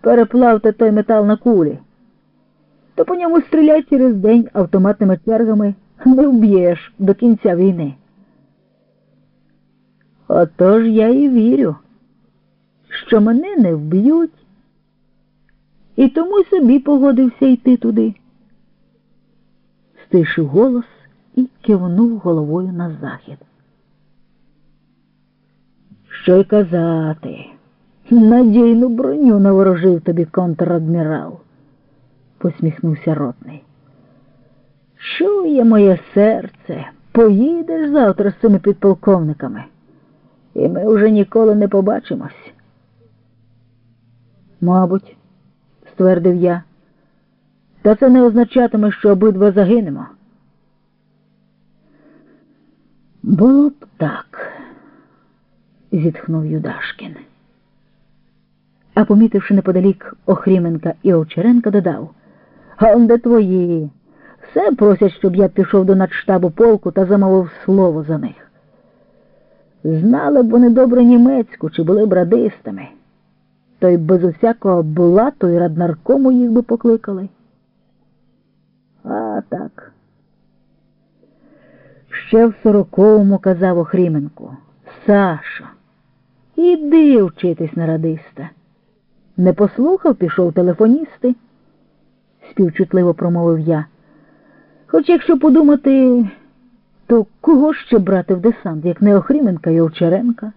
переплавте той метал на кулі, то по ньому стрілять через день автоматними чергами не вб'єш до кінця війни. Отож я і вірю, що мене не вб'ють, і тому й собі погодився йти туди. Стишив голос і кивнув головою на захід. Що й казати, надійну броню наворожив тобі контрадмірал, посміхнувся ротний. Чує моє серце, поїдеш завтра з цими підполковниками, і ми вже ніколи не побачимось. Мабуть, ствердив я, та це не означатиме, що обидва загинемо. Було б так, зітхнув Юдашкін. А помітивши неподалік Охріменка і Овчаренка, додав А он де твої? Все просять, щоб я пішов до надштабу полку та замовив слово за них. Знали б вони добре німецьку чи були б радистами, то й без усякого блату і раднаркому їх би покликали. А так. Ще в сороковому казав Охріменку Сашо, іди вчитись на радиста. Не послухав, пішов телефоністи, співчутливо промовив я. Хоч якщо подумати, то кого ще брати в десант, як не Охріменка і Овчаренка?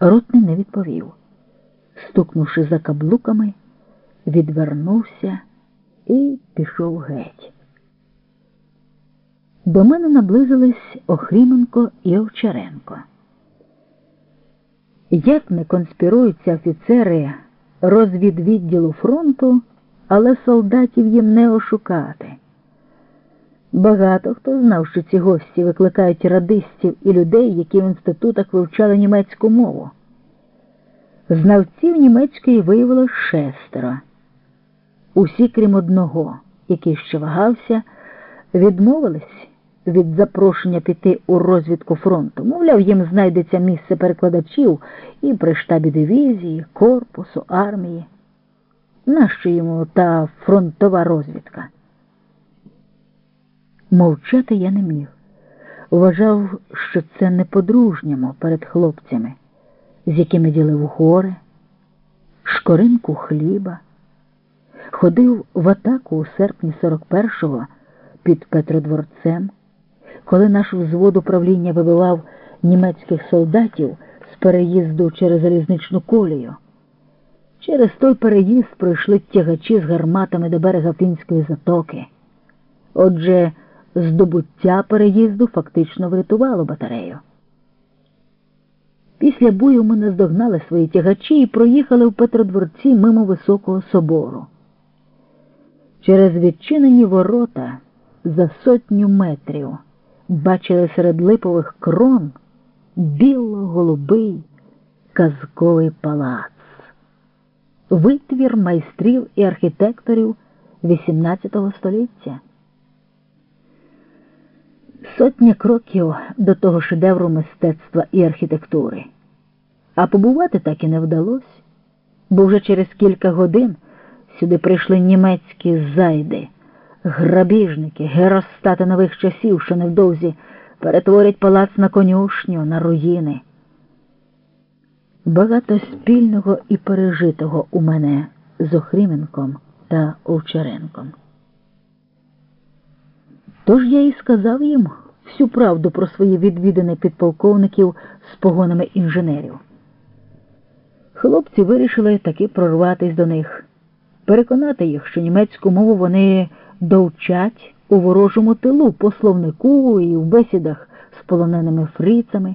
Ротний не відповів. Стукнувши за каблуками, відвернувся і пішов геть. До мене наблизились Охріменко і Овчаренко. Як не конспіруються офіцери розвідвідділу фронту, але солдатів їм не ошукати. Багато хто знав, що ці гості викликають радистів і людей, які в інститутах вивчали німецьку мову. Знавців німецької виявилось шестеро. Усі, крім одного, який ще вагався, відмовились від запрошення піти у розвідку фронту. Мовляв, їм знайдеться місце перекладачів і при штабі дивізії, корпусу, армії. Нащо йому та фронтова розвідка? Мовчати я не міг. Вважав, що це не по-дружньому перед хлопцями, з якими ділив гори, шкоринку хліба, ходив в атаку у серпні 41-го під Петродворцем, коли наш взвод управління вибивав німецьких солдатів з переїзду через залізничну колію. Через той переїзд пройшли тягачі з гарматами до берега Фінської затоки. Отже, здобуття переїзду фактично врятувало батарею. Після бою ми наздогнали свої тягачі і проїхали в Петродворці мимо Високого собору. Через відчинені ворота за сотню метрів бачили серед липових крон біло-голубий казковий палац, витвір майстрів і архітекторів XVIII століття. Сотня кроків до того шедевру мистецтва і архітектури. А побувати так і не вдалося, бо вже через кілька годин сюди прийшли німецькі зайди, грабіжники, геростати нових часів, що невдовзі перетворять палац на конюшню, на руїни. Багато спільного і пережитого у мене з Охріменком та Овчаренком. Тож я і сказав їм всю правду про свої відвідини підполковників з погонами інженерів. Хлопці вирішили таки прорватися до них, переконати їх, що німецьку мову вони довчать у ворожому тилу по і в бесідах з полоненими фрицами.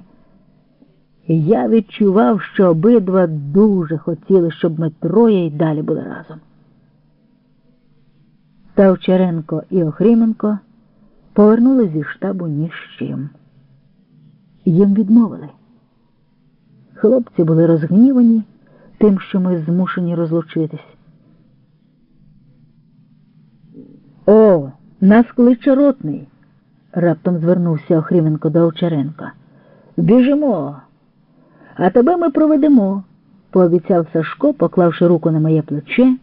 Я відчував, що обидва дуже хотіли, щоб ми троє й далі були разом. Та Овчаренко і Охріменко повернули зі штабу ні з чим. Їм відмовили. Хлопці були розгнівані тим, що ми змушені розлучитись. О, нас кличе ротний, раптом звернувся Охріменко до Овчаренка. Біжимо, а тебе ми проведемо. пообіцяв Сашко, поклавши руку на моє плече